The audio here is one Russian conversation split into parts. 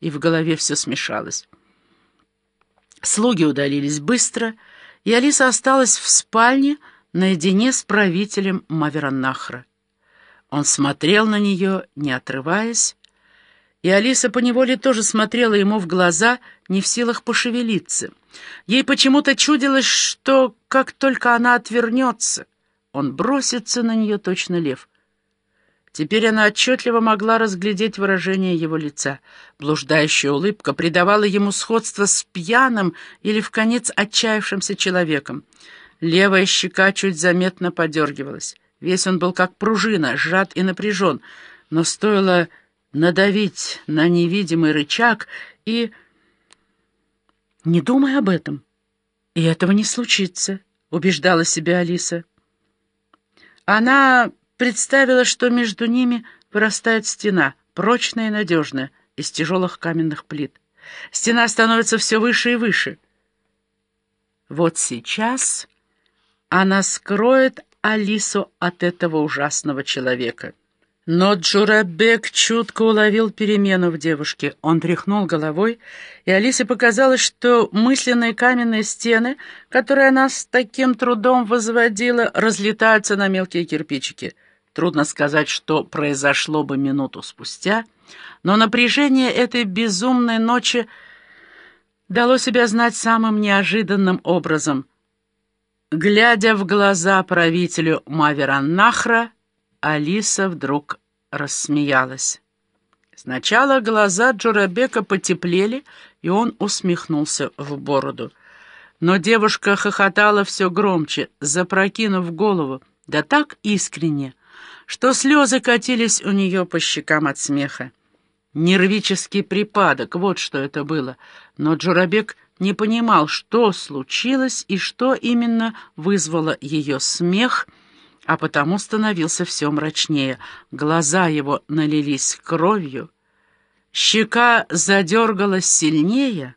и в голове все смешалось. Слуги удалились быстро, и Алиса осталась в спальне наедине с правителем Мавераннахра. Он смотрел на нее, не отрываясь, и Алиса поневоле тоже смотрела ему в глаза, не в силах пошевелиться. Ей почему-то чудилось, что как только она отвернется, он бросится на нее точно лев. Теперь она отчетливо могла разглядеть выражение его лица. Блуждающая улыбка придавала ему сходство с пьяным или в конец отчаявшимся человеком. Левая щека чуть заметно подергивалась. Весь он был как пружина, сжат и напряжен, но стоило надавить на невидимый рычаг и... «Не думай об этом, и этого не случится», — убеждала себя Алиса. Она представила, что между ними вырастает стена, прочная и надежная, из тяжелых каменных плит. Стена становится все выше и выше. Вот сейчас она скроет Алису от этого ужасного человека. Но Джурабек чутко уловил перемену в девушке. Он тряхнул головой, и Алисе показалось, что мысленные каменные стены, которые она с таким трудом возводила, разлетаются на мелкие кирпичики. Трудно сказать, что произошло бы минуту спустя, но напряжение этой безумной ночи дало себя знать самым неожиданным образом. Глядя в глаза правителю Мавераннахра, Алиса вдруг рассмеялась. Сначала глаза Джурабека потеплели, и он усмехнулся в бороду. Но девушка хохотала все громче, запрокинув голову, да так искренне, что слезы катились у нее по щекам от смеха. Нервический припадок, вот что это было. Но Джурабек не понимал, что случилось и что именно вызвало ее смех — а потому становился все мрачнее. Глаза его налились кровью, щека задергалась сильнее,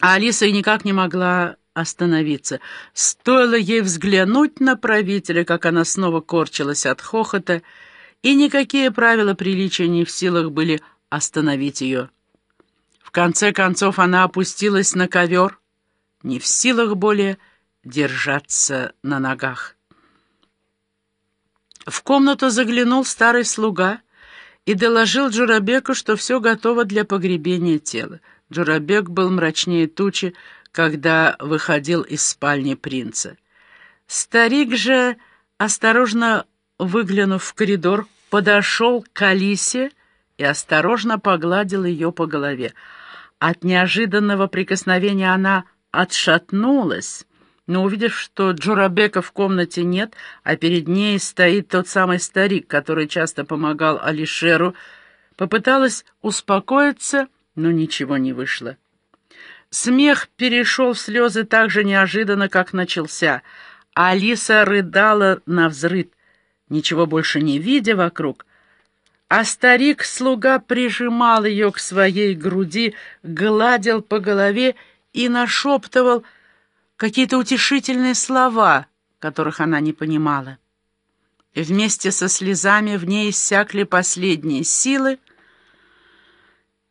а Алиса никак не могла остановиться. Стоило ей взглянуть на правителя, как она снова корчилась от хохота, и никакие правила приличия не в силах были остановить ее. В конце концов она опустилась на ковер, не в силах более держаться на ногах. В комнату заглянул старый слуга и доложил Джурабеку, что все готово для погребения тела. Джурабек был мрачнее тучи, когда выходил из спальни принца. Старик же, осторожно выглянув в коридор, подошел к Алисе и осторожно погладил ее по голове. От неожиданного прикосновения она отшатнулась, но увидев, что Джурабека в комнате нет, а перед ней стоит тот самый старик, который часто помогал Алишеру, попыталась успокоиться, но ничего не вышло. Смех перешел в слезы так же неожиданно, как начался, а Алиса рыдала на взрыд, ничего больше не видя вокруг, а старик-слуга прижимал ее к своей груди, гладил по голове и нашептывал — какие-то утешительные слова, которых она не понимала. Вместе со слезами в ней иссякли последние силы,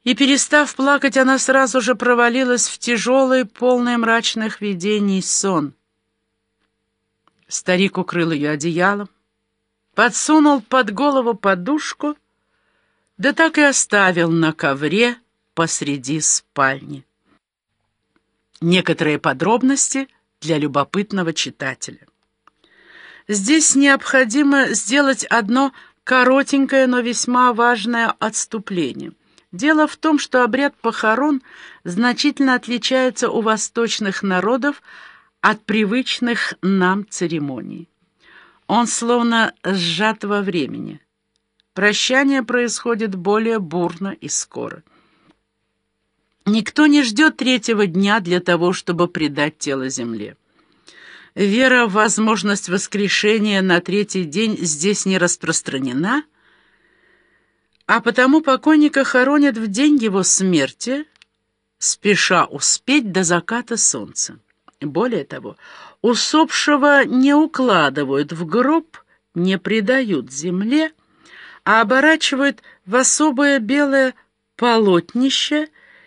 и, перестав плакать, она сразу же провалилась в тяжелый, полный мрачных видений сон. Старик укрыл ее одеялом, подсунул под голову подушку, да так и оставил на ковре посреди спальни. Некоторые подробности для любопытного читателя. Здесь необходимо сделать одно коротенькое, но весьма важное отступление. Дело в том, что обряд похорон значительно отличается у восточных народов от привычных нам церемоний. Он словно сжат во времени. Прощание происходит более бурно и скоро. Никто не ждет третьего дня для того, чтобы предать тело земле. Вера в возможность воскрешения на третий день здесь не распространена, а потому покойника хоронят в день его смерти, спеша успеть до заката солнца. Более того, усопшего не укладывают в гроб, не предают земле, а оборачивают в особое белое полотнище